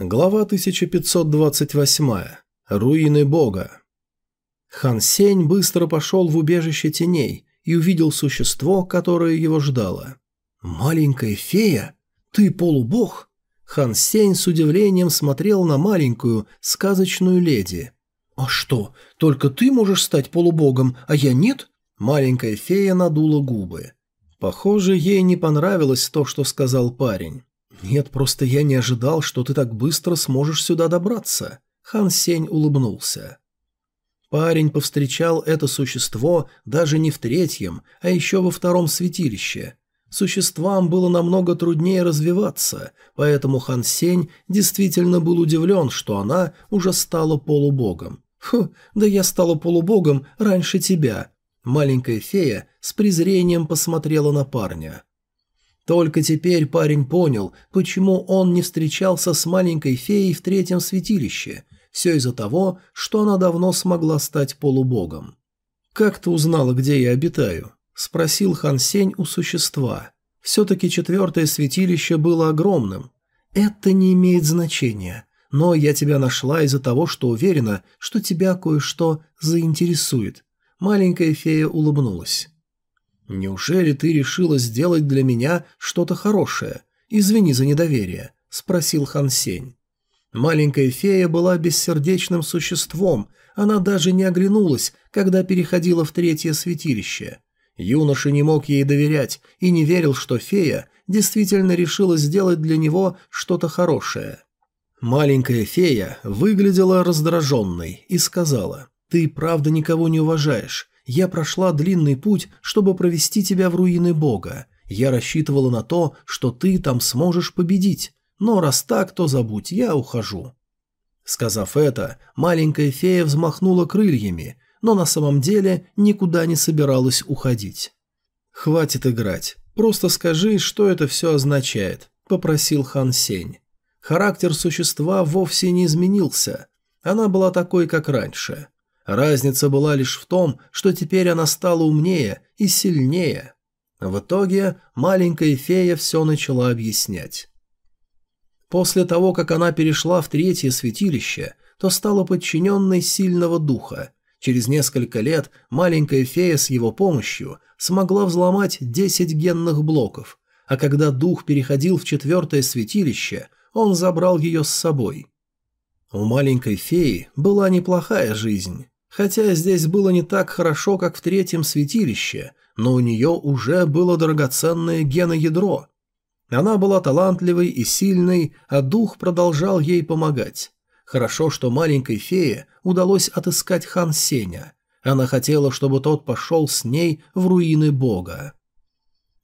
Глава 1528. Руины бога. Хан Сень быстро пошел в убежище теней и увидел существо, которое его ждало. «Маленькая фея? Ты полубог?» Хан Сень с удивлением смотрел на маленькую, сказочную леди. «А что, только ты можешь стать полубогом, а я нет?» Маленькая фея надула губы. Похоже, ей не понравилось то, что сказал парень. «Нет, просто я не ожидал, что ты так быстро сможешь сюда добраться». Хан Сень улыбнулся. Парень повстречал это существо даже не в третьем, а еще во втором святилище. Существам было намного труднее развиваться, поэтому Хан Сень действительно был удивлен, что она уже стала полубогом. «Фу, да я стала полубогом раньше тебя». Маленькая фея с презрением посмотрела на парня. Только теперь парень понял, почему он не встречался с маленькой феей в третьем святилище. Все из-за того, что она давно смогла стать полубогом. «Как ты узнала, где я обитаю?» – спросил Хан Сень у существа. Все-таки четвертое святилище было огромным. «Это не имеет значения, но я тебя нашла из-за того, что уверена, что тебя кое-что заинтересует». Маленькая фея улыбнулась. «Неужели ты решила сделать для меня что-то хорошее? Извини за недоверие», — спросил Хан Сень. Маленькая фея была бессердечным существом, она даже не оглянулась, когда переходила в третье святилище. Юноша не мог ей доверять и не верил, что фея действительно решила сделать для него что-то хорошее. Маленькая фея выглядела раздраженной и сказала, «Ты правда никого не уважаешь. Я прошла длинный путь, чтобы провести тебя в руины Бога. Я рассчитывала на то, что ты там сможешь победить. Но раз так, то забудь, я ухожу». Сказав это, маленькая фея взмахнула крыльями, но на самом деле никуда не собиралась уходить. «Хватит играть. Просто скажи, что это все означает», – попросил Хан Сень. Характер существа вовсе не изменился. Она была такой, как раньше. Разница была лишь в том, что теперь она стала умнее и сильнее. В итоге маленькая фея все начала объяснять. После того, как она перешла в третье святилище, то стала подчиненной сильного духа. Через несколько лет маленькая фея с его помощью смогла взломать 10 генных блоков, а когда дух переходил в четвертое святилище, он забрал ее с собой. У маленькой феи была неплохая жизнь. Хотя здесь было не так хорошо, как в третьем святилище, но у нее уже было драгоценное геноядро. Она была талантливой и сильной, а дух продолжал ей помогать. Хорошо, что маленькой фее удалось отыскать хан Сеня. Она хотела, чтобы тот пошел с ней в руины бога.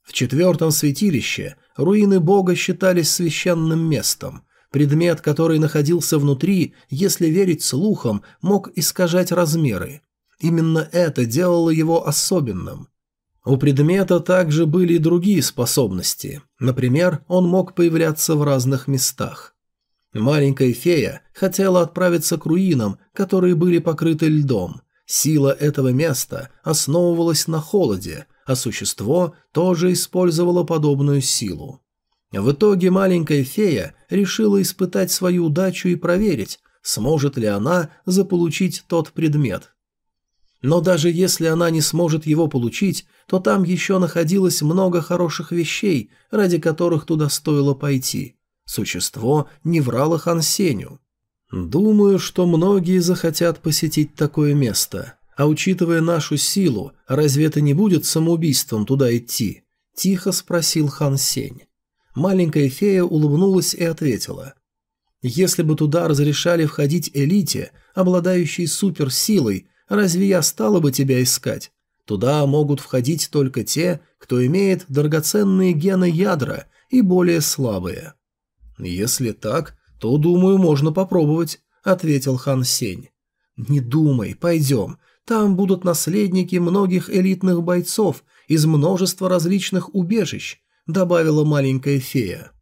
В четвертом святилище руины бога считались священным местом, Предмет, который находился внутри, если верить слухам, мог искажать размеры. Именно это делало его особенным. У предмета также были и другие способности. Например, он мог появляться в разных местах. Маленькая фея хотела отправиться к руинам, которые были покрыты льдом. Сила этого места основывалась на холоде, а существо тоже использовало подобную силу. В итоге маленькая фея решила испытать свою удачу и проверить, сможет ли она заполучить тот предмет. Но даже если она не сможет его получить, то там еще находилось много хороших вещей, ради которых туда стоило пойти. Существо не врало Хан Сеню. «Думаю, что многие захотят посетить такое место. А учитывая нашу силу, разве это не будет самоубийством туда идти?» – тихо спросил Хан Сень. Маленькая фея улыбнулась и ответила. «Если бы туда разрешали входить элите, обладающей суперсилой, разве я стала бы тебя искать? Туда могут входить только те, кто имеет драгоценные гены ядра и более слабые». «Если так, то, думаю, можно попробовать», — ответил Хан Сень. «Не думай, пойдем. Там будут наследники многих элитных бойцов из множества различных убежищ. – добавила маленькая фея.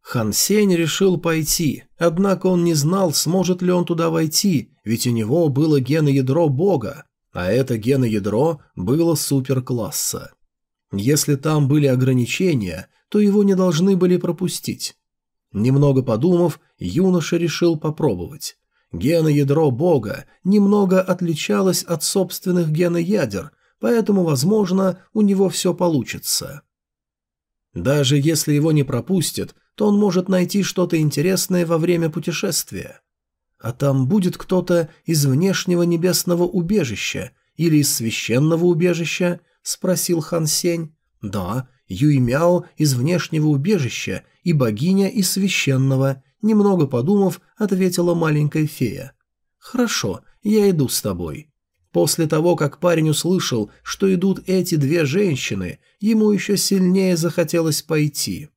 Хан Сень решил пойти, однако он не знал, сможет ли он туда войти, ведь у него было геноядро бога, а это геноядро было суперкласса. Если там были ограничения, то его не должны были пропустить. Немного подумав, юноша решил попробовать. Геноядро бога немного отличалось от собственных геноядер, поэтому, возможно, у него все получится. Даже если его не пропустят, то он может найти что-то интересное во время путешествия. А там будет кто-то из внешнего небесного убежища или из священного убежища? Спросил Хан Сень. Да, Юймяо из внешнего убежища и богиня из священного. Немного подумав, ответила маленькая фея. Хорошо, я иду с тобой. После того, как парень услышал, что идут эти две женщины, ему еще сильнее захотелось пойти.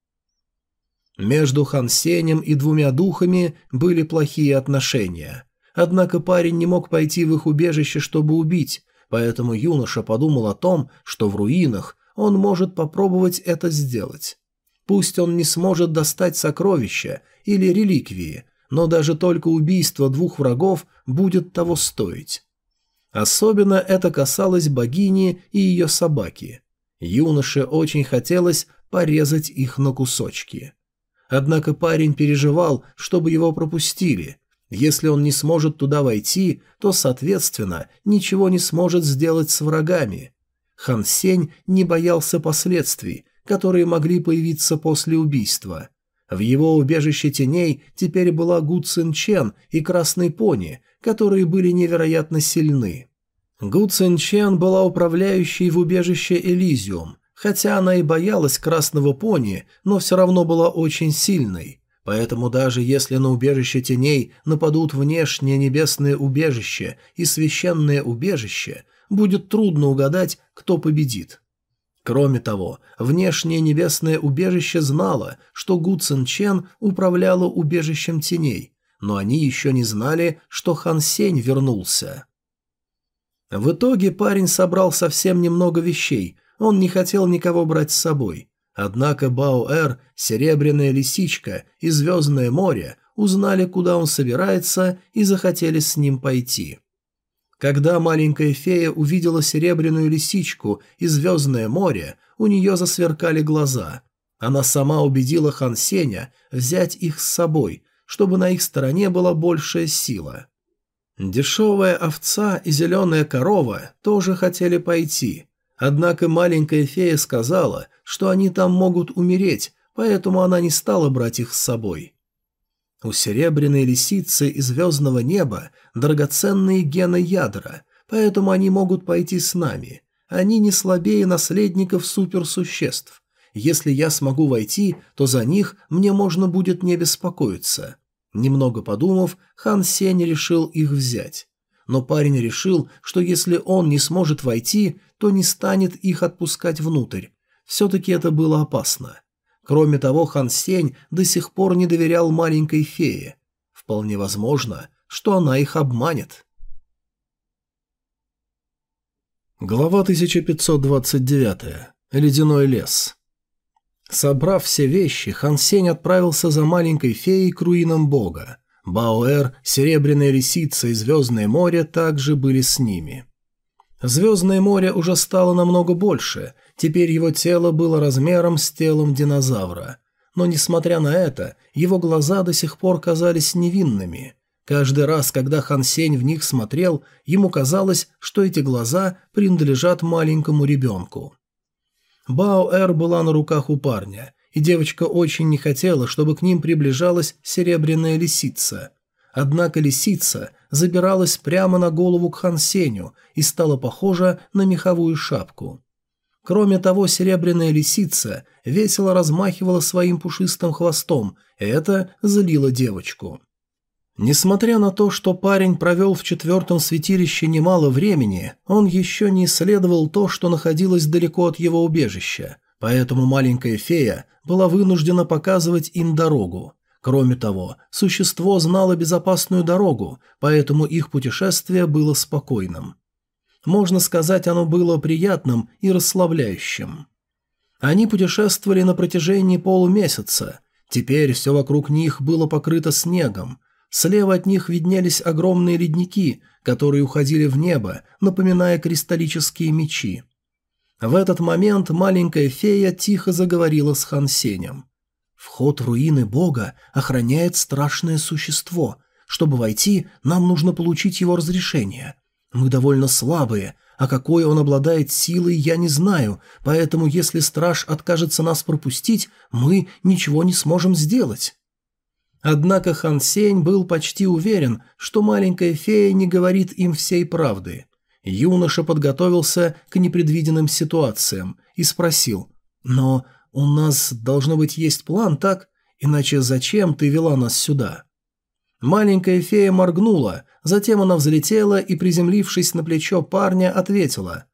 Между Хан Сенем и двумя духами были плохие отношения. Однако парень не мог пойти в их убежище, чтобы убить, поэтому юноша подумал о том, что в руинах он может попробовать это сделать. Пусть он не сможет достать сокровища или реликвии, но даже только убийство двух врагов будет того стоить. Особенно это касалось богини и ее собаки. Юноше очень хотелось порезать их на кусочки. Однако парень переживал, чтобы его пропустили. Если он не сможет туда войти, то, соответственно, ничего не сможет сделать с врагами. Хан Сень не боялся последствий, которые могли появиться после убийства. В его убежище теней теперь была Гу Цин Чен и Красный Пони, которые были невероятно сильны. Гу Цин Чен была управляющей в убежище Элизиум, хотя она и боялась Красного Пони, но все равно была очень сильной. Поэтому даже если на убежище теней нападут внешнее небесное убежище и священное убежище, будет трудно угадать, кто победит. Кроме того, внешнее небесное убежище знало, что Гу Цин Чен управляла убежищем теней, но они еще не знали, что Хан Сень вернулся. В итоге парень собрал совсем немного вещей, он не хотел никого брать с собой. Однако Баоэр, Серебряная Лисичка и Звездное море узнали, куда он собирается, и захотели с ним пойти. Когда маленькая фея увидела серебряную лисичку и звездное море, у нее засверкали глаза. Она сама убедила Хан Сеня взять их с собой, чтобы на их стороне была большая сила. Дешевая овца и зеленая корова тоже хотели пойти, однако маленькая фея сказала, что они там могут умереть, поэтому она не стала брать их с собой. У серебряной лисицы и звездного неба драгоценные гены ядра, поэтому они могут пойти с нами. Они не слабее наследников суперсуществ. Если я смогу войти, то за них мне можно будет не беспокоиться. Немного подумав, Хан Сень решил их взять. Но парень решил, что если он не сможет войти, то не станет их отпускать внутрь. Все-таки это было опасно. Кроме того, Хан Сень до сих пор не доверял маленькой фее. Вполне возможно, что она их обманет. Глава 1529. Ледяной лес. Собрав все вещи, Хан Сень отправился за маленькой феей к руинам бога. Баоэр, Серебряная лисица и Звездное море также были с ними. Звездное море уже стало намного больше, теперь его тело было размером с телом динозавра. Но, несмотря на это, его глаза до сих пор казались невинными. Каждый раз, когда Хан Сень в них смотрел, ему казалось, что эти глаза принадлежат маленькому ребенку. Бао-Эр была на руках у парня, и девочка очень не хотела, чтобы к ним приближалась серебряная лисица. Однако лисица забиралась прямо на голову к Хан Сеню и стала похожа на меховую шапку. Кроме того, серебряная лисица весело размахивала своим пушистым хвостом, и это злило девочку. Несмотря на то, что парень провел в четвертом святилище немало времени, он еще не исследовал то, что находилось далеко от его убежища, поэтому маленькая фея была вынуждена показывать им дорогу. Кроме того, существо знало безопасную дорогу, поэтому их путешествие было спокойным. Можно сказать, оно было приятным и расслабляющим. Они путешествовали на протяжении полумесяца. Теперь все вокруг них было покрыто снегом, Слева от них виднелись огромные ледники, которые уходили в небо, напоминая кристаллические мечи. В этот момент маленькая фея тихо заговорила с Хан Сенем. Вход в руины бога охраняет страшное существо. Чтобы войти, нам нужно получить его разрешение. Мы довольно слабые, а какой он обладает силой, я не знаю, поэтому если страж откажется нас пропустить, мы ничего не сможем сделать». Однако Хан Сень был почти уверен, что маленькая фея не говорит им всей правды. Юноша подготовился к непредвиденным ситуациям и спросил, «Но у нас, должно быть, есть план, так? Иначе зачем ты вела нас сюда?» Маленькая фея моргнула, затем она взлетела и, приземлившись на плечо парня, ответила,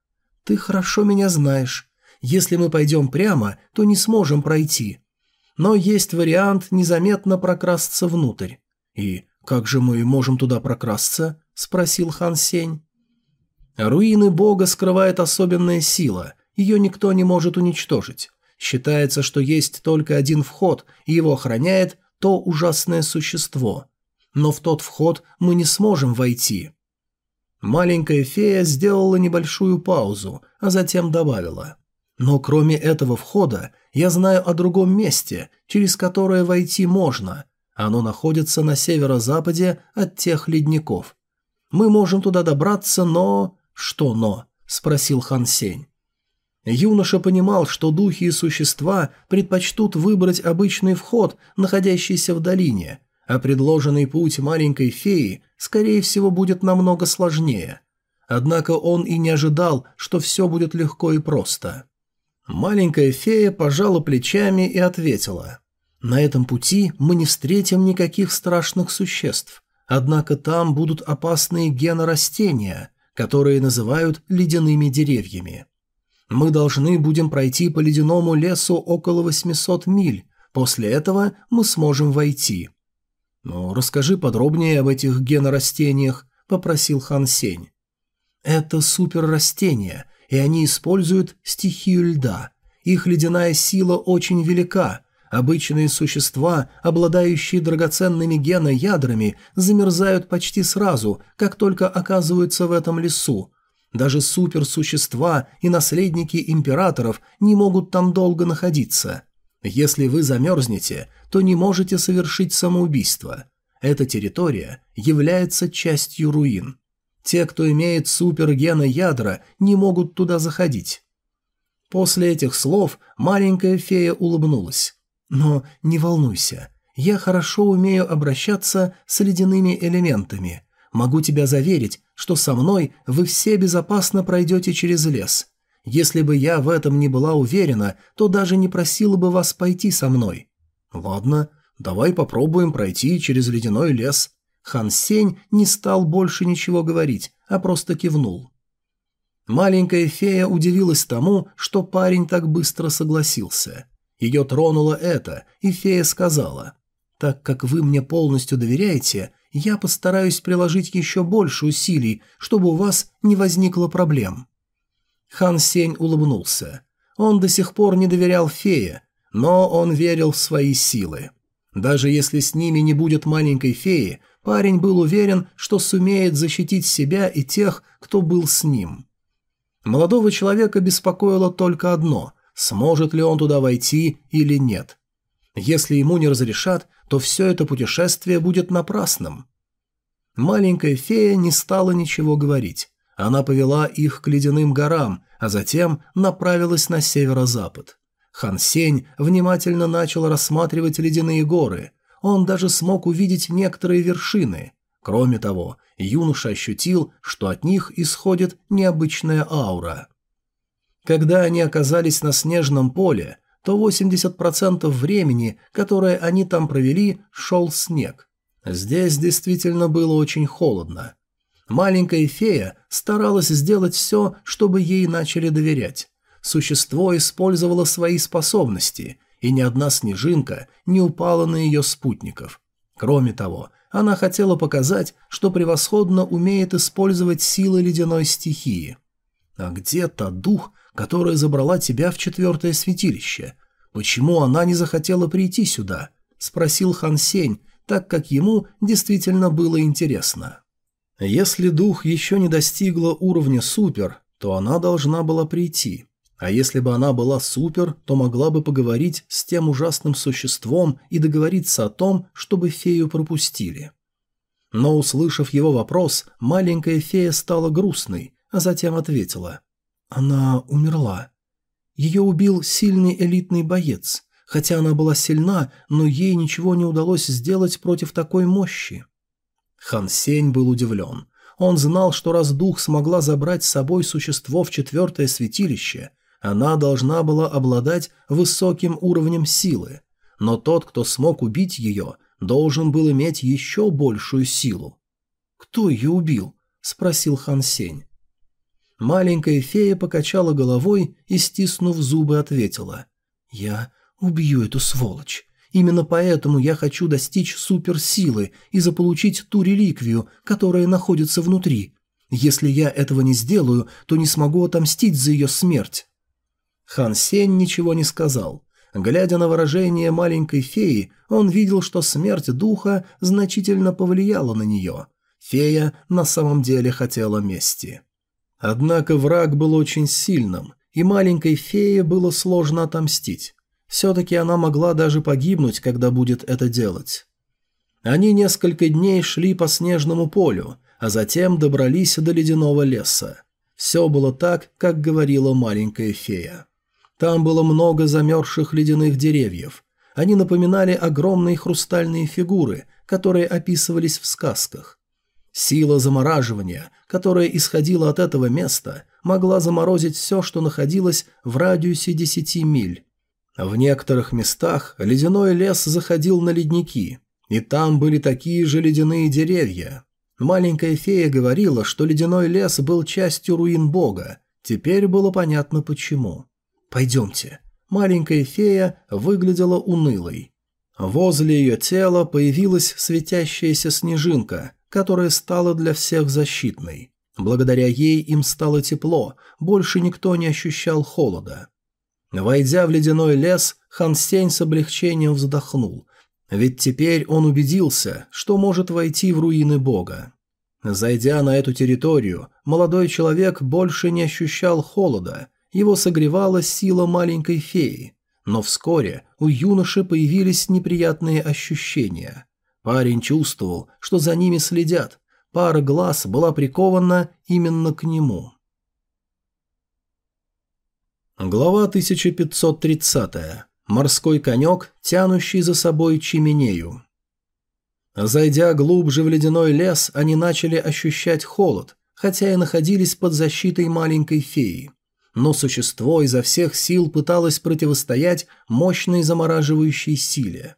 «Ты хорошо меня знаешь. Если мы пойдем прямо, то не сможем пройти. Но есть вариант незаметно прокрасться внутрь. И как же мы можем туда прокрасться?» – спросил Хан Сень. Руины бога скрывает особенная сила, ее никто не может уничтожить. Считается, что есть только один вход, и его охраняет то ужасное существо. Но в тот вход мы не сможем войти. Маленькая фея сделала небольшую паузу, а затем добавила. Но кроме этого входа, я знаю о другом месте, через которое войти можно. Оно находится на северо-западе от тех ледников. Мы можем туда добраться, но... «Что «но»?» – спросил Хан Сень. Юноша понимал, что духи и существа предпочтут выбрать обычный вход, находящийся в долине, а предложенный путь маленькой феи, скорее всего, будет намного сложнее. Однако он и не ожидал, что все будет легко и просто. Маленькая фея пожала плечами и ответила. «На этом пути мы не встретим никаких страшных существ, однако там будут опасные генорастения, которые называют ледяными деревьями. Мы должны будем пройти по ледяному лесу около 800 миль, после этого мы сможем войти. «Ну, расскажи подробнее об этих генорастениях», – попросил Хан Сень. «Это суперрастения, и они используют стихию льда. Их ледяная сила очень велика, Обычные существа, обладающие драгоценными геноядрами, замерзают почти сразу, как только оказываются в этом лесу. Даже суперсущества и наследники императоров не могут там долго находиться. Если вы замерзнете, то не можете совершить самоубийство. Эта территория является частью руин. Те, кто имеет супергеноядра, не могут туда заходить. После этих слов маленькая фея улыбнулась. Но не волнуйся, я хорошо умею обращаться с ледяными элементами. Могу тебя заверить, что со мной вы все безопасно пройдете через лес. Если бы я в этом не была уверена, то даже не просила бы вас пойти со мной. Ладно, давай попробуем пройти через ледяной лес. Хан Сень не стал больше ничего говорить, а просто кивнул. Маленькая фея удивилась тому, что парень так быстро согласился. Ее тронуло это, и фея сказала, «Так как вы мне полностью доверяете, я постараюсь приложить еще больше усилий, чтобы у вас не возникло проблем». Хан Сень улыбнулся. Он до сих пор не доверял фее, но он верил в свои силы. Даже если с ними не будет маленькой феи, парень был уверен, что сумеет защитить себя и тех, кто был с ним. Молодого человека беспокоило только одно сможет ли он туда войти или нет. Если ему не разрешат, то все это путешествие будет напрасным. Маленькая фея не стала ничего говорить. Она повела их к ледяным горам, а затем направилась на северо-запад. Хан Сень внимательно начал рассматривать ледяные горы. Он даже смог увидеть некоторые вершины. Кроме того, юноша ощутил, что от них исходит необычная аура. Когда они оказались на снежном поле, то 80% времени, которое они там провели, шел снег. Здесь действительно было очень холодно. Маленькая фея старалась сделать все, чтобы ей начали доверять. Существо использовало свои способности, и ни одна снежинка не упала на ее спутников. Кроме того, она хотела показать, что превосходно умеет использовать силы ледяной стихии. А где-то дух, которая забрала тебя в четвертое святилище. Почему она не захотела прийти сюда?» – спросил Хан Сень, так как ему действительно было интересно. Если дух еще не достигла уровня супер, то она должна была прийти. А если бы она была супер, то могла бы поговорить с тем ужасным существом и договориться о том, чтобы фею пропустили. Но, услышав его вопрос, маленькая фея стала грустной, а затем ответила. Она умерла. Ее убил сильный элитный боец. Хотя она была сильна, но ей ничего не удалось сделать против такой мощи. Хан Сень был удивлен. Он знал, что раз дух смогла забрать с собой существо в четвертое святилище, она должна была обладать высоким уровнем силы. Но тот, кто смог убить ее, должен был иметь еще большую силу. «Кто ее убил?» – спросил Хан Сень. Маленькая фея покачала головой и, стиснув зубы, ответила. «Я убью эту сволочь. Именно поэтому я хочу достичь суперсилы и заполучить ту реликвию, которая находится внутри. Если я этого не сделаю, то не смогу отомстить за ее смерть». Хан Сень ничего не сказал. Глядя на выражение маленькой феи, он видел, что смерть духа значительно повлияла на нее. Фея на самом деле хотела мести. Однако враг был очень сильным, и маленькой фее было сложно отомстить. Все-таки она могла даже погибнуть, когда будет это делать. Они несколько дней шли по снежному полю, а затем добрались до ледяного леса. Все было так, как говорила маленькая фея. Там было много замерзших ледяных деревьев. Они напоминали огромные хрустальные фигуры, которые описывались в сказках. Сила замораживания, которая исходила от этого места, могла заморозить все, что находилось в радиусе 10 миль. В некоторых местах ледяной лес заходил на ледники, и там были такие же ледяные деревья. Маленькая фея говорила, что ледяной лес был частью руин бога. Теперь было понятно почему. «Пойдемте». Маленькая фея выглядела унылой. Возле ее тела появилась светящаяся снежинка, которая стала для всех защитной. Благодаря ей им стало тепло, больше никто не ощущал холода. Войдя в ледяной лес, Хан Сень с облегчением вздохнул, ведь теперь он убедился, что может войти в руины бога. Зайдя на эту территорию, молодой человек больше не ощущал холода, его согревала сила маленькой феи, но вскоре у юноши появились неприятные ощущения. Парень чувствовал, что за ними следят, пара глаз была прикована именно к нему. Глава 1530. Морской конек, тянущий за собой чеменею. Зайдя глубже в ледяной лес, они начали ощущать холод, хотя и находились под защитой маленькой феи. Но существо изо всех сил пыталось противостоять мощной замораживающей силе.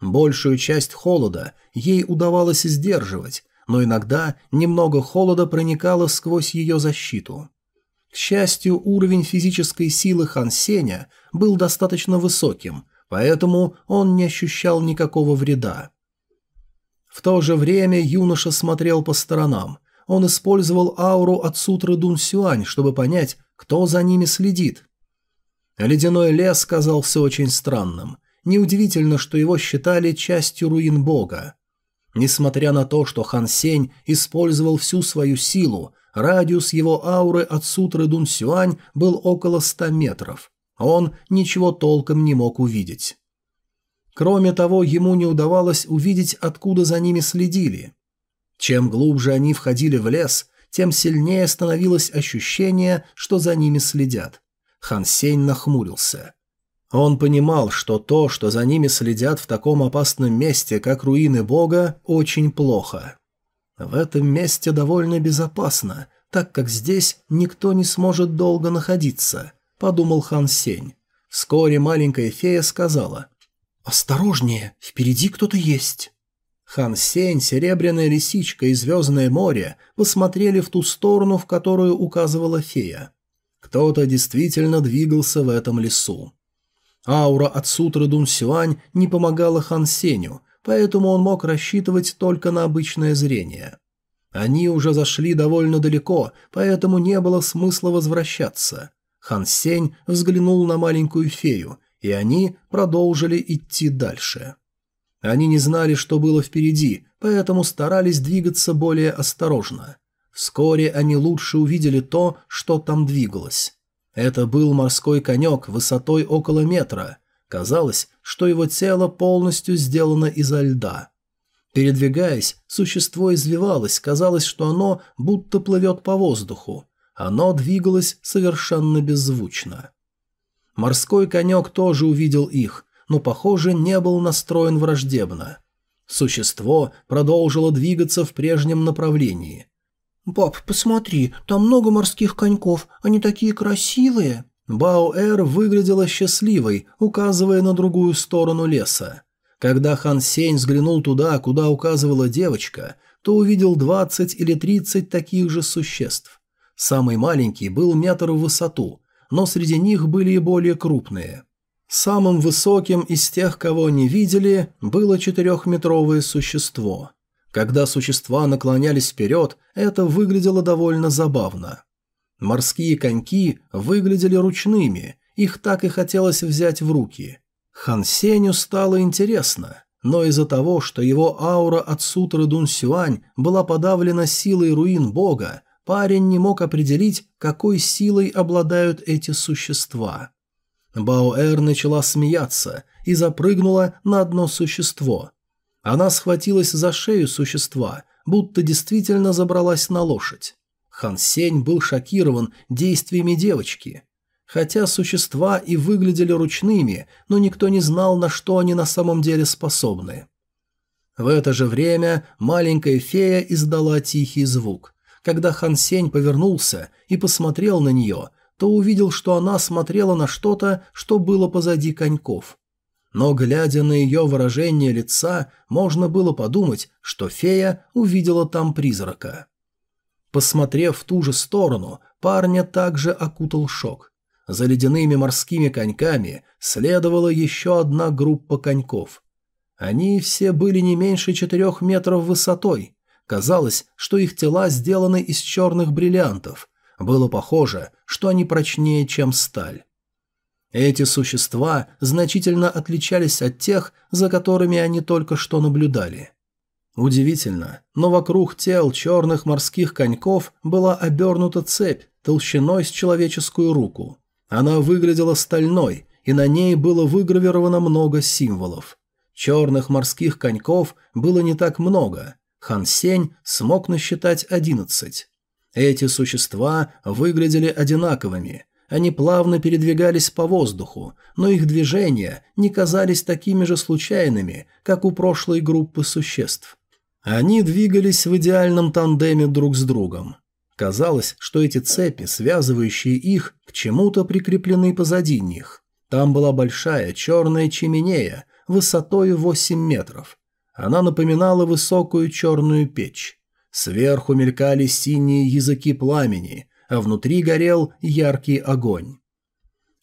Большую часть холода ей удавалось сдерживать, но иногда немного холода проникало сквозь ее защиту. К счастью, уровень физической силы Хан Сеня был достаточно высоким, поэтому он не ощущал никакого вреда. В то же время юноша смотрел по сторонам. Он использовал ауру от сутры Дун Сюань, чтобы понять, кто за ними следит. Ледяной лес казался очень странным. Неудивительно, что его считали частью руин бога. Несмотря на то, что Хан Сень использовал всю свою силу, Радиус его ауры от сутры Дун Сюань был около ста метров. Он ничего толком не мог увидеть. Кроме того, ему не удавалось увидеть, откуда за ними следили. Чем глубже они входили в лес, тем сильнее становилось ощущение, что за ними следят. Хан Сень нахмурился. Он понимал, что то, что за ними следят в таком опасном месте, как руины бога, очень плохо. В этом месте довольно безопасно, так как здесь никто не сможет долго находиться, подумал Хан Сень. Вскоре маленькая фея сказала «Осторожнее, впереди кто-то есть». Хан Сень, Серебряная Лисичка и Звездное море посмотрели в ту сторону, в которую указывала фея. Кто-то действительно двигался в этом лесу. Аура от сутры Дун Сюань не помогала Хан Сенью, поэтому он мог рассчитывать только на обычное зрение. Они уже зашли довольно далеко, поэтому не было смысла возвращаться. Хан Сень взглянул на маленькую фею, и они продолжили идти дальше. Они не знали, что было впереди, поэтому старались двигаться более осторожно. Вскоре они лучше увидели то, что там двигалось. Это был морской конек высотой около метра. Казалось, что его тело полностью сделано изо льда. Передвигаясь, существо извивалось, казалось, что оно будто плывет по воздуху. Оно двигалось совершенно беззвучно. Морской конек тоже увидел их, но, похоже, не был настроен враждебно. Существо продолжило двигаться в прежнем направлении. «Пап, посмотри, там много морских коньков, они такие красивые!» Баоэр выглядела счастливой, указывая на другую сторону леса. Когда Хан Сень взглянул туда, куда указывала девочка, то увидел 20 или 30 таких же существ. Самый маленький был метр в высоту, но среди них были и более крупные. Самым высоким из тех, кого они видели, было четырехметровое существо. Когда существа наклонялись вперед, это выглядело довольно забавно. Морские коньки выглядели ручными, их так и хотелось взять в руки. Хан Сеню стало интересно, но из-за того, что его аура от сутры Дун Сюань была подавлена силой руин бога, парень не мог определить, какой силой обладают эти существа. Баоэр начала смеяться и запрыгнула на одно существо, она схватилась за шею существа, будто действительно забралась на лошадь. Хан Сень был шокирован действиями девочки. Хотя существа и выглядели ручными, но никто не знал, на что они на самом деле способны. В это же время маленькая фея издала тихий звук. Когда Хан Сень повернулся и посмотрел на нее, то увидел, что она смотрела на что-то, что было позади коньков но, глядя на ее выражение лица, можно было подумать, что фея увидела там призрака. Посмотрев в ту же сторону, парня также окутал шок. За ледяными морскими коньками следовала еще одна группа коньков. Они все были не меньше четырех метров высотой. Казалось, что их тела сделаны из черных бриллиантов. Было похоже, что они прочнее, чем сталь. Эти существа значительно отличались от тех, за которыми они только что наблюдали. Удивительно, но вокруг тел черных морских коньков была обернута цепь толщиной с человеческую руку. Она выглядела стальной, и на ней было выгравировано много символов. Черных морских коньков было не так много. Хан Сень смог насчитать одиннадцать. Эти существа выглядели одинаковыми – они плавно передвигались по воздуху, но их движения не казались такими же случайными, как у прошлой группы существ. Они двигались в идеальном тандеме друг с другом. Казалось, что эти цепи, связывающие их, к чему-то прикреплены позади них. Там была большая черная чеменея, высотой 8 метров. Она напоминала высокую черную печь. Сверху мелькали синие языки пламени, а внутри горел яркий огонь.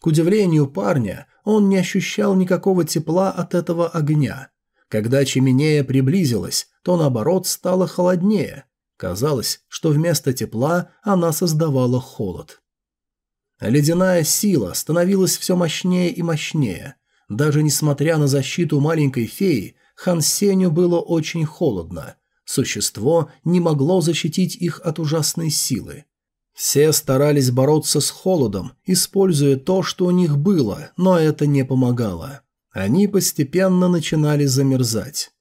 К удивлению парня, он не ощущал никакого тепла от этого огня. Когда чеменея приблизилась, то наоборот стало холоднее. Казалось, что вместо тепла она создавала холод. Ледяная сила становилась все мощнее и мощнее. Даже несмотря на защиту маленькой феи, Хан Сеню было очень холодно. Существо не могло защитить их от ужасной силы. Все старались бороться с холодом, используя то, что у них было, но это не помогало. Они постепенно начинали замерзать.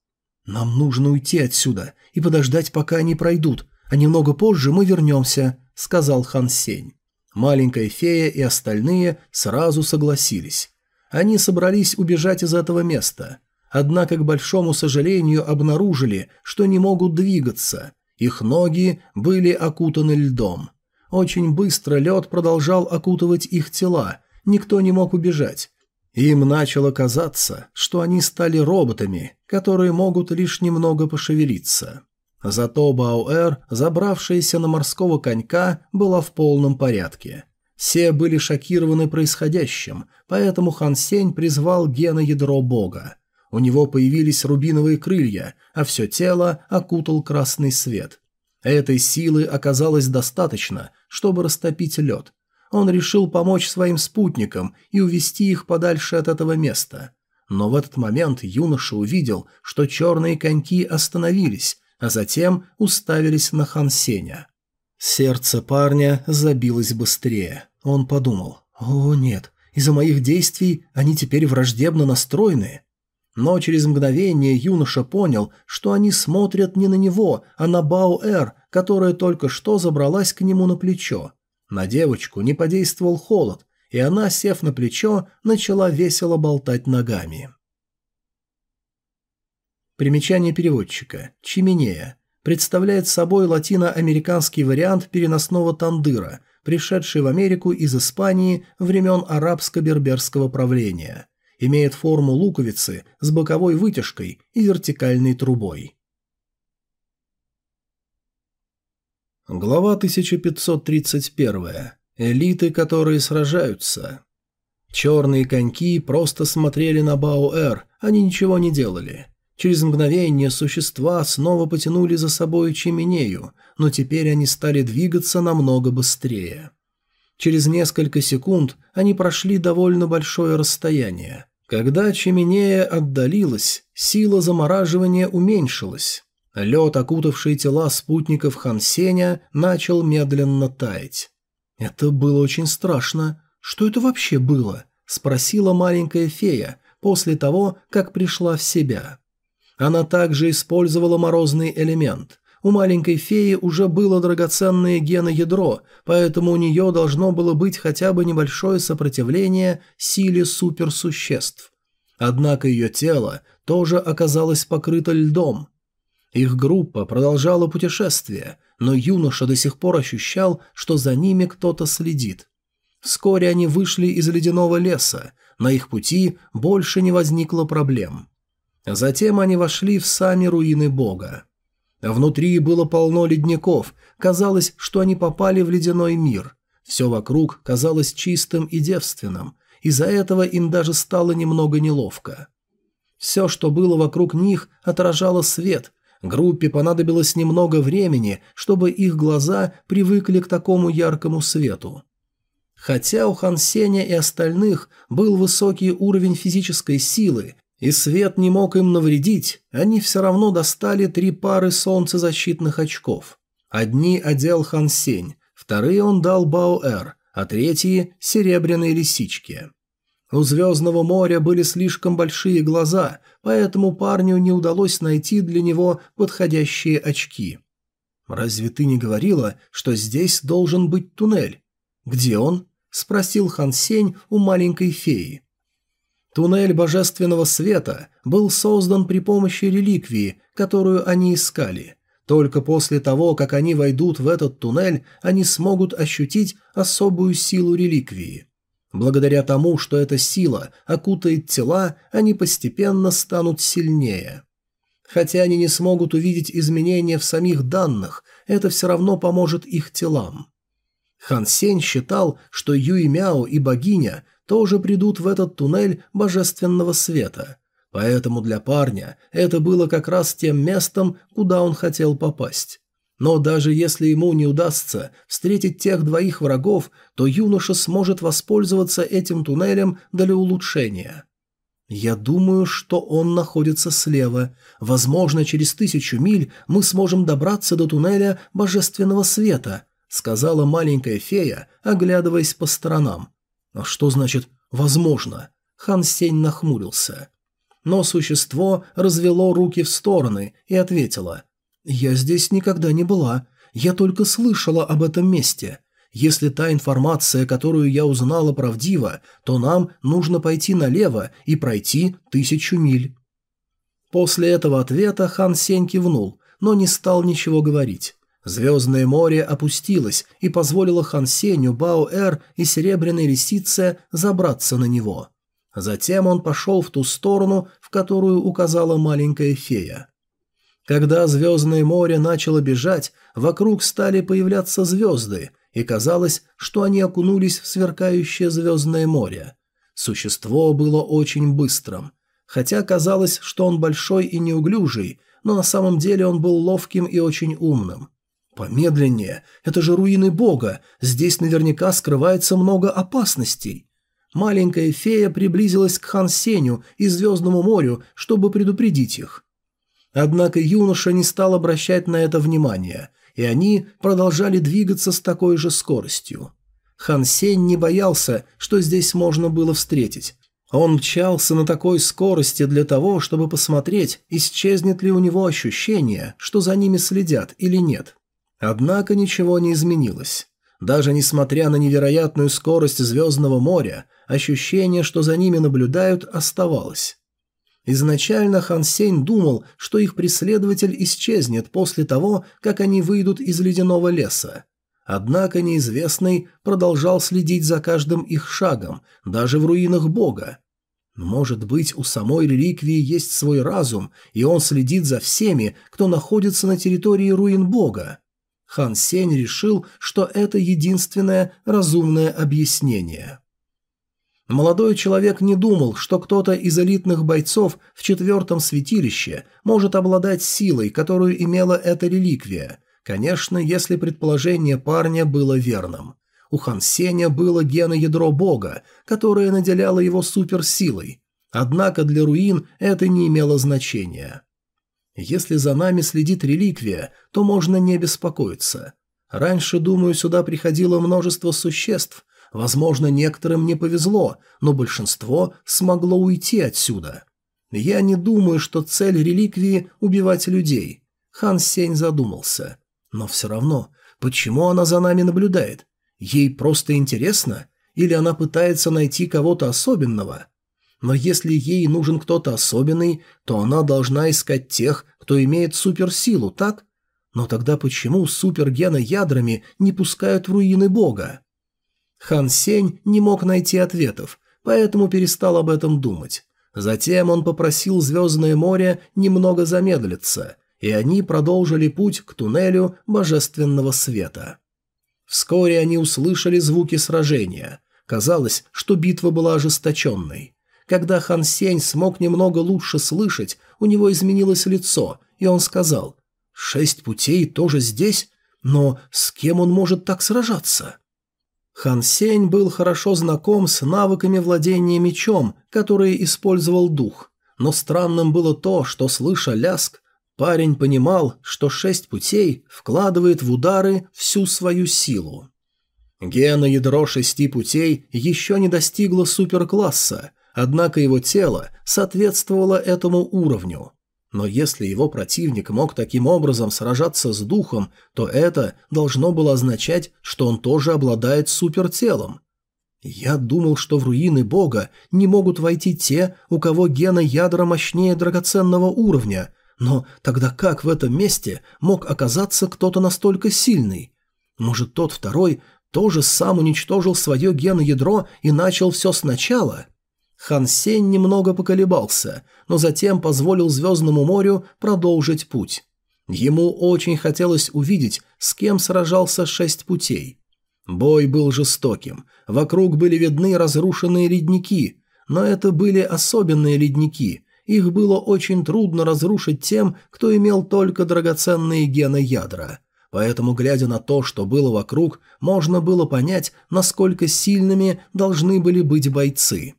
«Нам нужно уйти отсюда и подождать, пока они пройдут, а немного позже мы вернемся», — сказал Хан Сень. Маленькая фея и остальные сразу согласились. Они собрались убежать из этого места. Однако, к большому сожалению, обнаружили, что не могут двигаться. Их ноги были окутаны льдом. Очень быстро лед продолжал окутывать их тела, никто не мог убежать. Им начало казаться, что они стали роботами, которые могут лишь немного пошевелиться. Зато Бауэр, забравшаяся на морского конька, была в полном порядке. Все были шокированы происходящим, поэтому Хан Сень призвал гена ядро бога. У него появились рубиновые крылья, а все тело окутал красный свет. Этой силы оказалось достаточно, чтобы растопить лед. Он решил помочь своим спутникам и увести их подальше от этого места. Но в этот момент юноша увидел, что черные коньки остановились, а затем уставились на Хан Сеня. Сердце парня забилось быстрее. Он подумал, «О, нет, из-за моих действий они теперь враждебно настроены». Но через мгновение юноша понял, что они смотрят не на него, а на Бао-Эр, которая только что забралась к нему на плечо. На девочку не подействовал холод, и она, сев на плечо, начала весело болтать ногами. Примечание переводчика. Чименея. Представляет собой латиноамериканский вариант переносного тандыра, пришедший в Америку из Испании времен арабско-берберского правления. Имеет форму луковицы с боковой вытяжкой и вертикальной трубой. Глава 1531. Элиты, которые сражаются. Черные коньки просто смотрели на Баоэр, они ничего не делали. Через мгновение существа снова потянули за собой Чеменею, но теперь они стали двигаться намного быстрее. Через несколько секунд они прошли довольно большое расстояние. Когда Чеменея отдалилась, сила замораживания уменьшилась. Лед, окутавший тела спутников Хансеня, начал медленно таять. «Это было очень страшно. Что это вообще было?» – спросила маленькая фея после того, как пришла в себя. Она также использовала морозный элемент. У маленькой феи уже было драгоценное геноядро, поэтому у нее должно было быть хотя бы небольшое сопротивление силе суперсуществ. Однако ее тело тоже оказалось покрыто льдом. Их группа продолжала путешествие, но юноша до сих пор ощущал, что за ними кто-то следит. Вскоре они вышли из ледяного леса, на их пути больше не возникло проблем. Затем они вошли в сами руины бога. Внутри было полно ледников, казалось, что они попали в ледяной мир. Все вокруг казалось чистым и девственным, из-за этого им даже стало немного неловко. Все, что было вокруг них, отражало свет. Группе понадобилось немного времени, чтобы их глаза привыкли к такому яркому свету. Хотя у Хан Сеня и остальных был высокий уровень физической силы, и свет не мог им навредить, они все равно достали три пары солнцезащитных очков. Одни одел Хан Сень, вторые он дал Бао-Эр, а третьи – серебряные лисички. У Звездного моря были слишком большие глаза, поэтому парню не удалось найти для него подходящие очки. «Разве ты не говорила, что здесь должен быть туннель? Где он?» – спросил Хан Сень у маленькой феи. Туннель божественного света был создан при помощи реликвии, которую они искали. Только после того, как они войдут в этот туннель, они смогут ощутить особую силу реликвии. Благодаря тому, что эта сила окутает тела, они постепенно станут сильнее. Хотя они не смогут увидеть изменения в самих данных, это все равно поможет их телам. Хан Сень считал, что Юй Мяо и богиня тоже придут в этот туннель божественного света. Поэтому для парня это было как раз тем местом, куда он хотел попасть. Но даже если ему не удастся встретить тех двоих врагов, то юноша сможет воспользоваться этим туннелем для улучшения. Я думаю, что он находится слева. Возможно, через тысячу миль мы сможем добраться до туннеля божественного света, сказала маленькая фея, оглядываясь по сторонам. «А что значит «возможно»?» Хан Сень нахмурился. Но существо развело руки в стороны и ответило. «Я здесь никогда не была. Я только слышала об этом месте. Если та информация, которую я узнала, правдива, то нам нужно пойти налево и пройти тысячу миль». После этого ответа Хан Сень кивнул, но не стал ничего говорить. Звездное море опустилось и позволило Хан Сенью, Бао-Эр и Серебряной Лисице забраться на него. Затем он пошел в ту сторону, в которую указала маленькая фея. Когда Звездное море начало бежать, вокруг стали появляться звезды, и казалось, что они окунулись в сверкающее Звездное море. Существо было очень быстрым. Хотя казалось, что он большой и неуглюжий, но на самом деле он был ловким и очень умным. «Помедленнее. Это же руины бога. Здесь наверняка скрывается много опасностей». Маленькая фея приблизилась к Хан Сеню и Звездному морю, чтобы предупредить их. Однако юноша не стал обращать на это внимания, и они продолжали двигаться с такой же скоростью. Хан Сень не боялся, что здесь можно было встретить. Он мчался на такой скорости для того, чтобы посмотреть, исчезнет ли у него ощущение, что за ними следят или нет. Однако ничего не изменилось. Даже несмотря на невероятную скорость Звездного моря, ощущение, что за ними наблюдают, оставалось. Изначально Хан Сень думал, что их преследователь исчезнет после того, как они выйдут из ледяного леса. Однако неизвестный продолжал следить за каждым их шагом, даже в руинах бога. Может быть, у самой реликвии есть свой разум, и он следит за всеми, кто находится на территории руин бога. Хан Сень решил, что это единственное разумное объяснение. Молодой человек не думал, что кто-то из элитных бойцов в четвертом святилище может обладать силой, которую имела эта реликвия. Конечно, если предположение парня было верным. У Хан Сеня было геноядро бога, которое наделяло его суперсилой. Однако для руин это не имело значения. Если за нами следит реликвия, то можно не беспокоиться. Раньше, думаю, сюда приходило множество существ. Возможно, некоторым не повезло, но большинство смогло уйти отсюда. Я не думаю, что цель реликвии – убивать людей. Хан Сень задумался. Но все равно, почему она за нами наблюдает? Ей просто интересно? Или она пытается найти кого-то особенного? Но если ей нужен кто-то особенный, то она должна искать тех, кто имеет суперсилу, так? Но тогда почему супергена ядрами не пускают в руины бога? Хан Сень не мог найти ответов, поэтому перестал об этом думать. Затем он попросил Звездное море немного замедлиться, и они продолжили путь к туннелю Божественного Света. Вскоре они услышали звуки сражения. Казалось, что битва была ожесточенной. Когда Хан Сень смог немного лучше слышать, у него изменилось лицо, и он сказал «Шесть путей тоже здесь? Но с кем он может так сражаться?» Хан Сень был хорошо знаком с навыками владения мечом, которые использовал дух, но странным было то, что, слыша ляск, парень понимал, что шесть путей вкладывает в удары всю свою силу. Гена ядро шести путей еще не достигло суперкласса, Однако его тело соответствовало этому уровню. Но если его противник мог таким образом сражаться с духом, то это должно было означать, что он тоже обладает супертелом. Я думал, что в руины бога не могут войти те, у кого гена ядра мощнее драгоценного уровня, но тогда как в этом месте мог оказаться кто-то настолько сильный? Может, тот второй тоже сам уничтожил свое геноядро и начал все сначала?» Хан Сень немного поколебался, но затем позволил Звездному морю продолжить путь. Ему очень хотелось увидеть, с кем сражался шесть путей. Бой был жестоким, вокруг были видны разрушенные ледники, но это были особенные ледники, их было очень трудно разрушить тем, кто имел только драгоценные гены ядра. Поэтому, глядя на то, что было вокруг, можно было понять, насколько сильными должны были быть бойцы.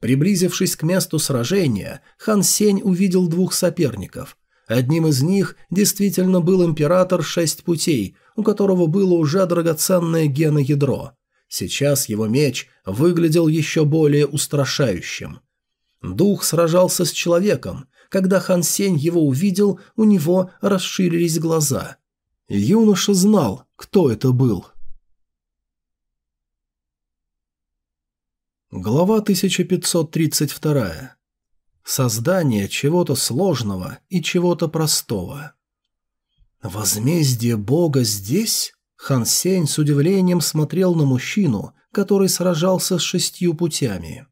Приблизившись к месту сражения, Хан Сень увидел двух соперников. Одним из них действительно был император Шесть Путей, у которого было уже драгоценное геноядро. Сейчас его меч выглядел еще более устрашающим. Дух сражался с человеком. Когда Хан Сень его увидел, у него расширились глаза. Юноша знал, кто это был. Глава 1532. Создание чего-то сложного и чего-то простого. Возмездие Бога здесь? Хан Сень с удивлением смотрел на мужчину, который сражался с шестью путями.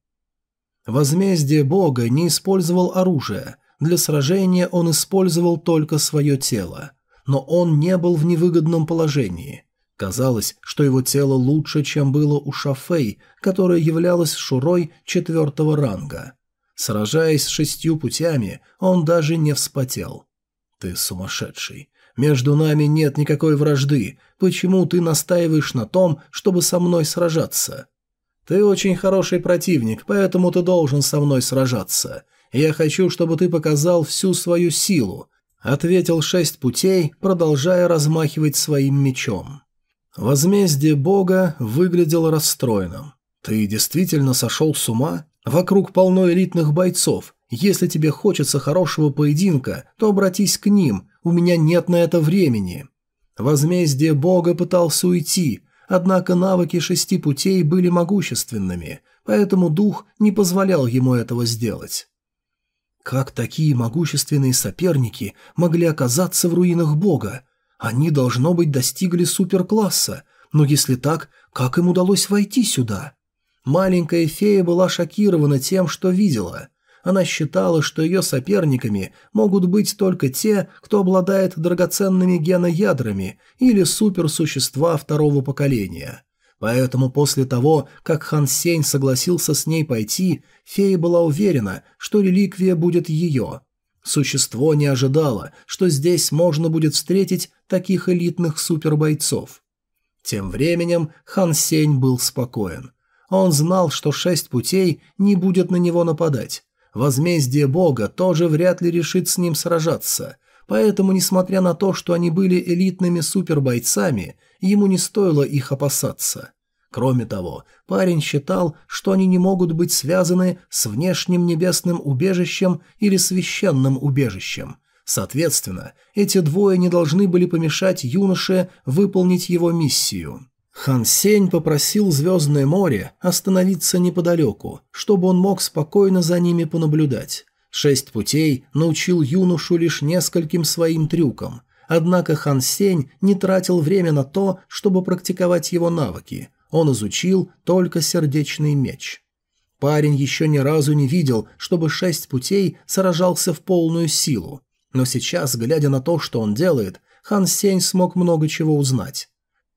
Возмездие Бога не использовал оружие, для сражения он использовал только свое тело, но он не был в невыгодном положении. Казалось, что его тело лучше, чем было у Шафей, которая являлась шурой четвертого ранга. Сражаясь с шестью путями, он даже не вспотел. «Ты сумасшедший. Между нами нет никакой вражды. Почему ты настаиваешь на том, чтобы со мной сражаться?» «Ты очень хороший противник, поэтому ты должен со мной сражаться. Я хочу, чтобы ты показал всю свою силу», — ответил шесть путей, продолжая размахивать своим мечом. Возмездие бога выглядело расстроенным. «Ты действительно сошел с ума? Вокруг полно элитных бойцов. Если тебе хочется хорошего поединка, то обратись к ним, у меня нет на это времени». Возмездие бога пытался уйти, однако навыки шести путей были могущественными, поэтому дух не позволял ему этого сделать. Как такие могущественные соперники могли оказаться в руинах бога? Они, должно быть, достигли суперкласса, но если так, как им удалось войти сюда? Маленькая фея была шокирована тем, что видела. Она считала, что ее соперниками могут быть только те, кто обладает драгоценными геноядрами или суперсущества второго поколения. Поэтому после того, как Хан Сень согласился с ней пойти, фея была уверена, что реликвия будет ее. Существо не ожидало, что здесь можно будет встретить таких элитных супербойцов. Тем временем Хан Сень был спокоен. Он знал, что шесть путей не будет на него нападать. Возмездие бога тоже вряд ли решит с ним сражаться. Поэтому, несмотря на то, что они были элитными супербойцами, ему не стоило их опасаться. Кроме того, парень считал, что они не могут быть связаны с внешним небесным убежищем или священным убежищем. Соответственно, эти двое не должны были помешать юноше выполнить его миссию. Хан Сень попросил Звездное море остановиться неподалеку, чтобы он мог спокойно за ними понаблюдать. Шесть путей научил юношу лишь нескольким своим трюкам, однако Хан Сень не тратил время на то, чтобы практиковать его навыки, он изучил только сердечный меч. Парень еще ни разу не видел, чтобы шесть путей сражался в полную силу, но сейчас, глядя на то, что он делает, Хан Сень смог много чего узнать.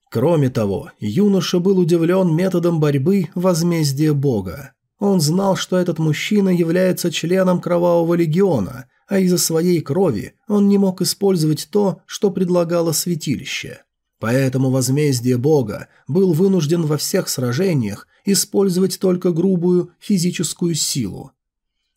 Кроме того, юноша был удивлен методом борьбы возмездия бога. Он знал, что этот мужчина является членом Кровавого легиона, а из-за своей крови он не мог использовать то, что предлагало святилище. Поэтому возмездие бога был вынужден во всех сражениях использовать только грубую физическую силу.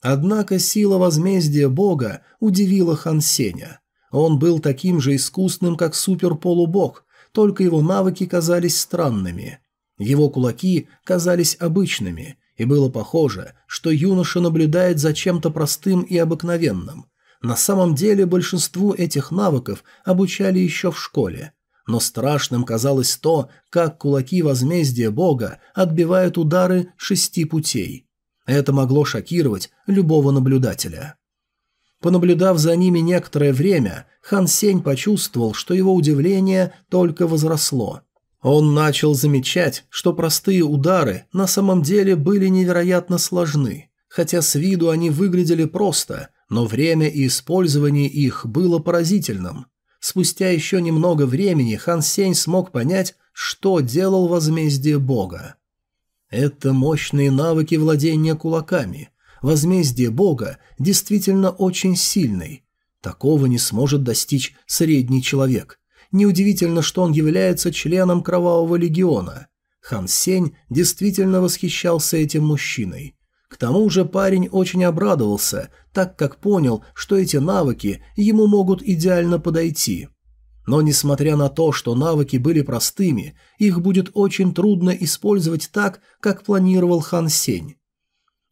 Однако сила возмездия бога удивила Хан Сеня. Он был таким же искусным, как суперполубог, только его навыки казались странными. Его кулаки казались обычными, и было похоже, что юноша наблюдает за чем-то простым и обыкновенным. На самом деле большинству этих навыков обучали еще в школе. Но страшным казалось то, как кулаки возмездия бога отбивают удары шести путей. Это могло шокировать любого наблюдателя. Понаблюдав за ними некоторое время, Хан Сень почувствовал, что его удивление только возросло. Он начал замечать, что простые удары на самом деле были невероятно сложны. Хотя с виду они выглядели просто, но время и использование их было поразительным. Спустя еще немного времени Хан Сень смог понять, что делал возмездие бога. Это мощные навыки владения кулаками – возмездие бога действительно очень сильный. Такого не сможет достичь средний человек. Неудивительно, что он является членом Кровавого легиона. Хан Сень действительно восхищался этим мужчиной. К тому же парень очень обрадовался, так как понял, что эти навыки ему могут идеально подойти. Но несмотря на то, что навыки были простыми, их будет очень трудно использовать так, как планировал Хан Сень.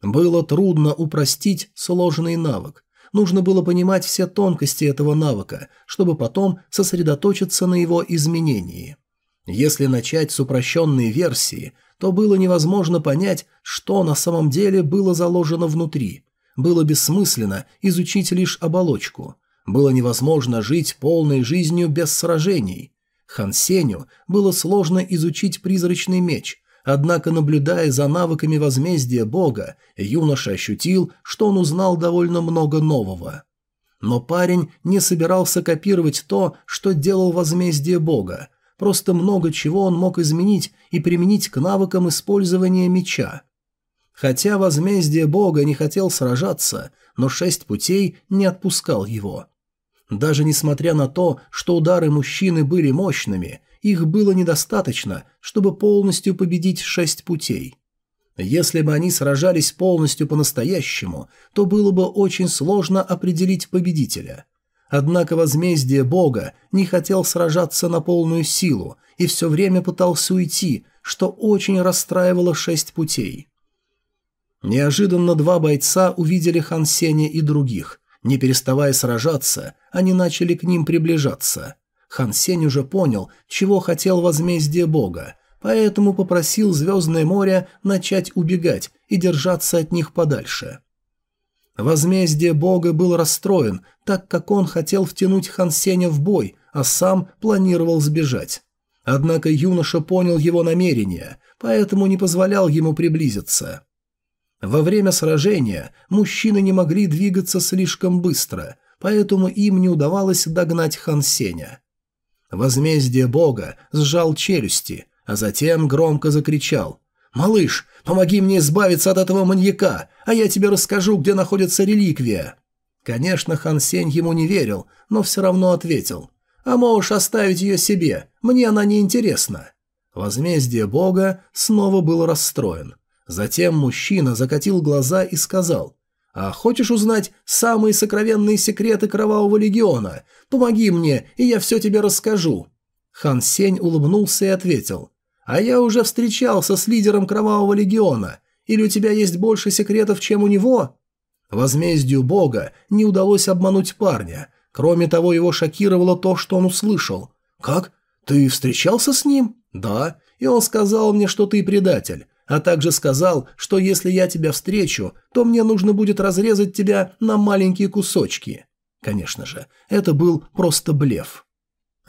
Было трудно упростить сложный навык. Нужно было понимать все тонкости этого навыка, чтобы потом сосредоточиться на его изменении. Если начать с упрощенной версии, то было невозможно понять, что на самом деле было заложено внутри. Было бессмысленно изучить лишь оболочку. Было невозможно жить полной жизнью без сражений. Хан Сеню было сложно изучить призрачный меч, Однако, наблюдая за навыками возмездия бога, юноша ощутил, что он узнал довольно много нового. Но парень не собирался копировать то, что делал возмездие бога, просто много чего он мог изменить и применить к навыкам использования меча. Хотя возмездие бога не хотел сражаться, но шесть путей не отпускал его. Даже несмотря на то, что удары мужчины были мощными, их было недостаточно, чтобы полностью победить шесть путей. Если бы они сражались полностью по-настоящему, то было бы очень сложно определить победителя. Однако возмездие бога не хотел сражаться на полную силу и все время пытался уйти, что очень расстраивало шесть путей. Неожиданно два бойца увидели Хан Сеня и других. Не переставая сражаться, они начали к ним приближаться. Хан Сень уже понял, чего хотел возмездие бога, поэтому попросил Звездное море начать убегать и держаться от них подальше. Возмездие бога был расстроен, так как он хотел втянуть Хан Сеня в бой, а сам планировал сбежать. Однако юноша понял его намерение, поэтому не позволял ему приблизиться. Во время сражения мужчины не могли двигаться слишком быстро, поэтому им не удавалось догнать Хан Сеня. Возмездие бога сжал челюсти, а затем громко закричал «Малыш, помоги мне избавиться от этого маньяка, а я тебе расскажу, где находится реликвия». Конечно, Хан Сень ему не верил, но все равно ответил «А можешь оставить ее себе, мне она не интересна». Возмездие бога снова был расстроен. Затем мужчина закатил глаза и сказал «А хочешь узнать самые сокровенные секреты Кровавого Легиона? Помоги мне, и я все тебе расскажу». Хан Сень улыбнулся и ответил «А я уже встречался с лидером Кровавого Легиона. Или у тебя есть больше секретов, чем у него?» Возмездию бога не удалось обмануть парня. Кроме того, его шокировало то, что он услышал. «Как? Ты встречался с ним?» «Да, и он сказал мне, что ты предатель а также сказал, что если я тебя встречу, то мне нужно будет разрезать тебя на маленькие кусочки. Конечно же, это был просто блеф.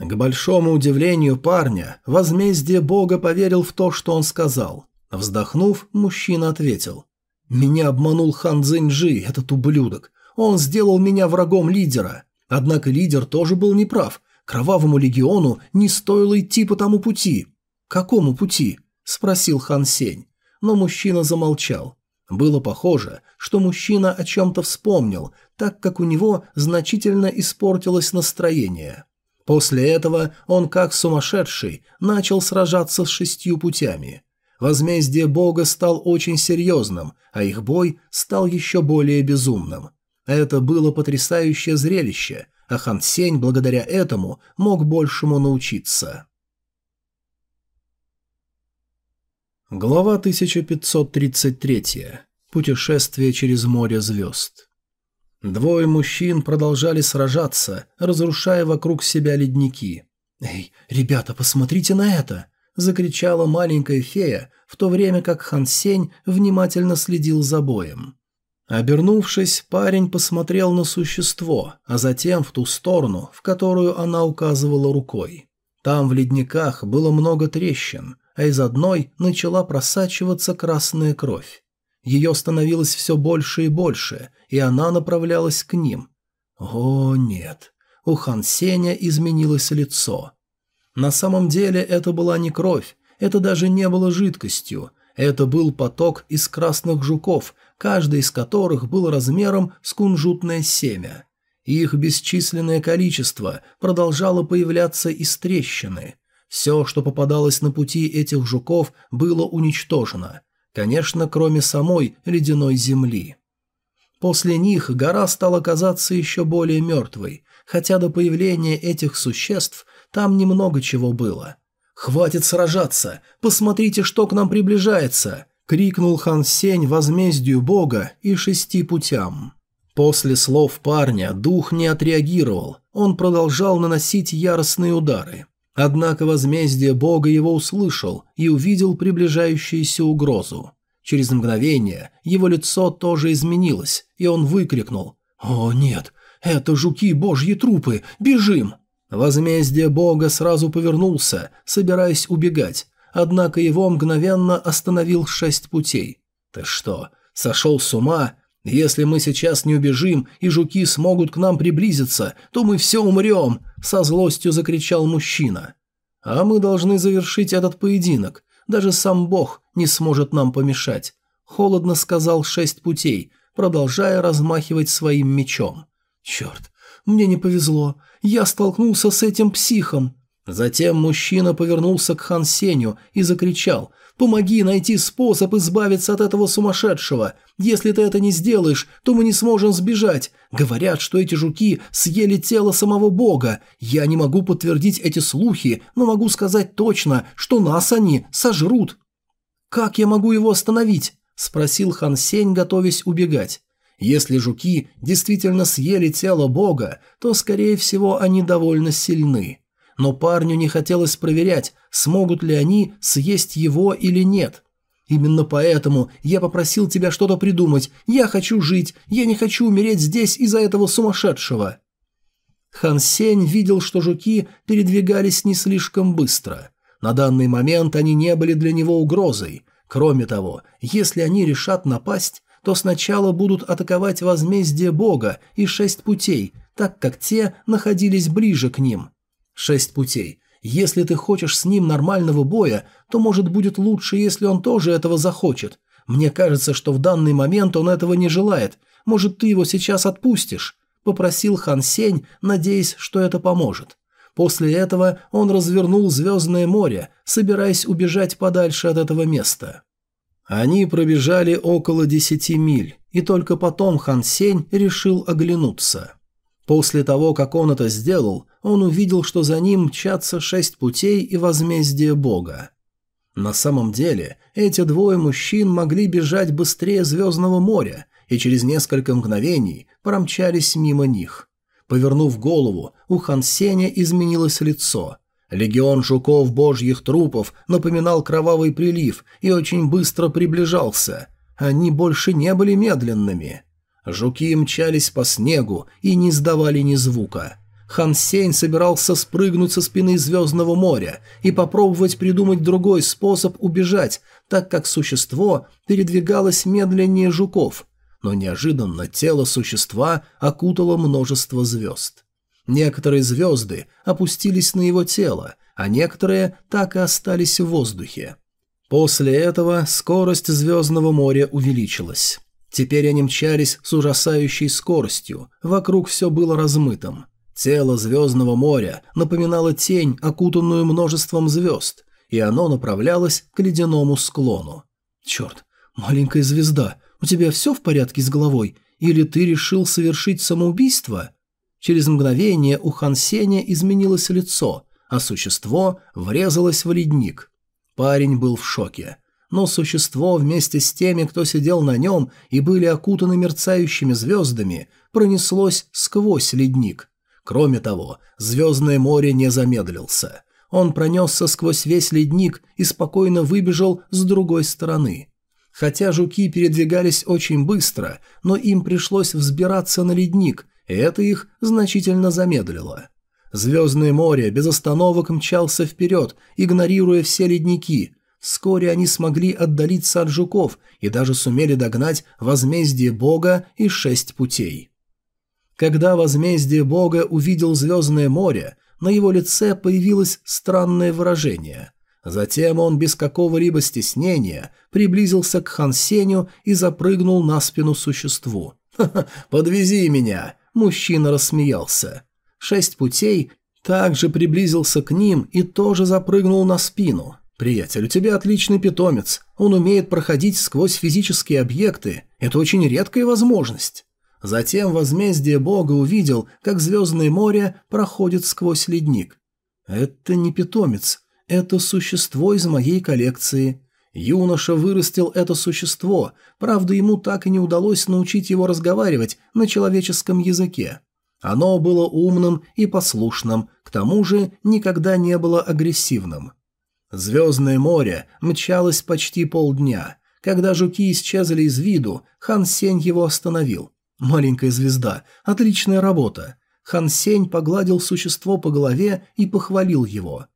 К большому удивлению парня, возмездие бога поверил в то, что он сказал. Вздохнув, мужчина ответил. «Меня обманул хан Цзиньжи, этот ублюдок. Он сделал меня врагом лидера. Однако лидер тоже был неправ. Кровавому легиону не стоило идти по тому пути». «Какому пути?» – спросил хан Сень но мужчина замолчал. Было похоже, что мужчина о чем-то вспомнил, так как у него значительно испортилось настроение. После этого он, как сумасшедший, начал сражаться с шестью путями. Возмездие бога стал очень серьезным, а их бой стал еще более безумным. Это было потрясающее зрелище, а Хан Сень благодаря этому мог большему научиться. Глава 1533. Путешествие через море звезд. Двое мужчин продолжали сражаться, разрушая вокруг себя ледники. «Эй, ребята, посмотрите на это!» – закричала маленькая фея, в то время как Хан Сень внимательно следил за боем. Обернувшись, парень посмотрел на существо, а затем в ту сторону, в которую она указывала рукой. Там в ледниках было много трещин – а из одной начала просачиваться красная кровь. Ее становилось все больше и больше, и она направлялась к ним. О, нет. У Хан Сеня изменилось лицо. На самом деле это была не кровь, это даже не было жидкостью. Это был поток из красных жуков, каждый из которых был размером с кунжутное семя. Их бесчисленное количество продолжало появляться из трещины – все, что попадалось на пути этих жуков, было уничтожено. Конечно, кроме самой ледяной земли. После них гора стала казаться еще более мертвой, хотя до появления этих существ там немного чего было. «Хватит сражаться! Посмотрите, что к нам приближается!» — крикнул Хан Сень возмездию бога и шести путям. После слов парня дух не отреагировал, он продолжал наносить яростные удары. Однако возмездие бога его услышал и увидел приближающуюся угрозу. Через мгновение его лицо тоже изменилось, и он выкрикнул «О, нет! Это жуки божьи трупы! Бежим!» Возмездие бога сразу повернулся, собираясь убегать, однако его мгновенно остановил шесть путей. «Ты что, сошел с ума? Если мы сейчас не убежим, и жуки смогут к нам приблизиться, то мы все умрем!» – со злостью закричал мужчина. «А мы должны завершить этот поединок. Даже сам Бог не сможет нам помешать», – холодно сказал шесть путей, продолжая размахивать своим мечом. «Черт, мне не повезло. Я столкнулся с этим психом». Затем мужчина повернулся к Хан Сеню и закричал «Помоги найти способ избавиться от этого сумасшедшего! Если ты это не сделаешь, то мы не сможем сбежать! Говорят, что эти жуки съели тело самого бога! Я не могу подтвердить эти слухи, но могу сказать точно, что нас они сожрут!» «Как я могу его остановить?» – спросил Хан Сень, готовясь убегать. Если жуки действительно съели тело бога, то, скорее всего, они довольно сильны но парню не хотелось проверять, смогут ли они съесть его или нет. Именно поэтому я попросил тебя что-то придумать. Я хочу жить, я не хочу умереть здесь из-за этого сумасшедшего. Хан Сень видел, что жуки передвигались не слишком быстро. На данный момент они не были для него угрозой. Кроме того, если они решат напасть, то сначала будут атаковать возмездие бога и шесть путей, так как те находились ближе к ним. Шесть путей. Если ты хочешь с ним нормального боя, то, может, будет лучше, если он тоже этого захочет. Мне кажется, что в данный момент он этого не желает. Может, ты его сейчас отпустишь?» – попросил Хан Сень, надеясь, что это поможет. После этого он развернул Звездное море, собираясь убежать подальше от этого места. Они пробежали около десяти миль, и только потом Хан Сень решил оглянуться. После того, как он это сделал, он увидел, что за ним мчатся шесть путей и возмездие Бога. На самом деле, эти двое мужчин могли бежать быстрее Звездного моря и через несколько мгновений промчались мимо них. Повернув голову, у Хансеня изменилось лицо. Легион жуков божьих трупов напоминал кровавый прилив и очень быстро приближался. Они больше не были медленными. Жуки мчались по снегу и не издавали ни звука. Хан Сень собирался спрыгнуть со спины Звездного моря и попробовать придумать другой способ убежать, так как существо передвигалось медленнее жуков. Но неожиданно тело существа окутало множество звезд. Некоторые звезды опустились на его тело, а некоторые так и остались в воздухе. После этого скорость Звездного моря увеличилась. Теперь они мчались с ужасающей скоростью, вокруг все было размытым. Тело Звездного моря напоминало тень, окутанную множеством звезд, и оно направлялось к ледяному склону. «Черт, маленькая звезда, у тебя все в порядке с головой? Или ты решил совершить самоубийство?» Через мгновение у Хан Сеня изменилось лицо, а существо врезалось в ледник. Парень был в шоке но существо вместе с теми, кто сидел на нем и были окутаны мерцающими звездами, пронеслось сквозь ледник. Кроме того, Звездное море не замедлился. Он пронесся сквозь весь ледник и спокойно выбежал с другой стороны. Хотя жуки передвигались очень быстро, но им пришлось взбираться на ледник, и это их значительно замедлило. Звездное море без остановок мчался вперед, игнорируя все ледники, Вскоре они смогли отдалиться от жуков и даже сумели догнать возмездие бога и шесть путей. Когда возмездие бога увидел звездное море, на его лице появилось странное выражение. Затем он без какого-либо стеснения приблизился к Хансеню и запрыгнул на спину существу. «Ха-ха, подвези меня!» – мужчина рассмеялся. Шесть путей также приблизился к ним и тоже запрыгнул на спину. «Приятель, у тебя отличный питомец. Он умеет проходить сквозь физические объекты. Это очень редкая возможность». Затем возмездие бога увидел, как Звездное море проходит сквозь ледник. «Это не питомец. Это существо из моей коллекции. Юноша вырастил это существо, правда, ему так и не удалось научить его разговаривать на человеческом языке. Оно было умным и послушным, к тому же никогда не было агрессивным. Звездное море мчалось почти полдня. Когда жуки исчезли из виду, Хан Сень его остановил. «Маленькая звезда, отличная работа!» Хан Сень погладил существо по голове и похвалил его.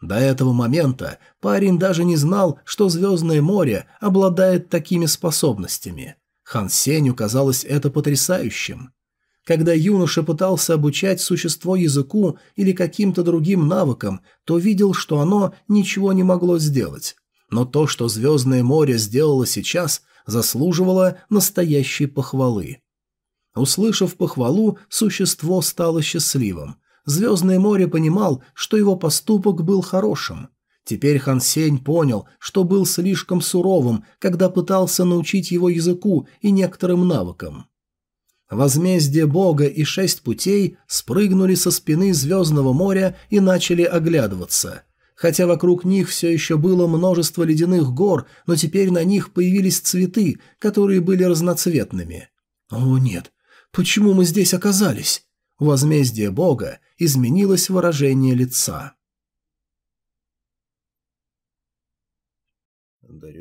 До этого момента парень даже не знал, что Звездное море обладает такими способностями. Хан Сенью казалось это потрясающим. Когда юноша пытался обучать существо языку или каким-то другим навыкам, то видел, что оно ничего не могло сделать. Но то, что Звездное море сделало сейчас, заслуживало настоящей похвалы. Услышав похвалу, существо стало счастливым. Звездное море понимал, что его поступок был хорошим. Теперь Хан Сень понял, что был слишком суровым, когда пытался научить его языку и некоторым навыкам. Возмездие Бога и шесть путей спрыгнули со спины Звездного моря и начали оглядываться. Хотя вокруг них все еще было множество ледяных гор, но теперь на них появились цветы, которые были разноцветными. «О нет, почему мы здесь оказались?» У возмездия Бога изменилось выражение лица.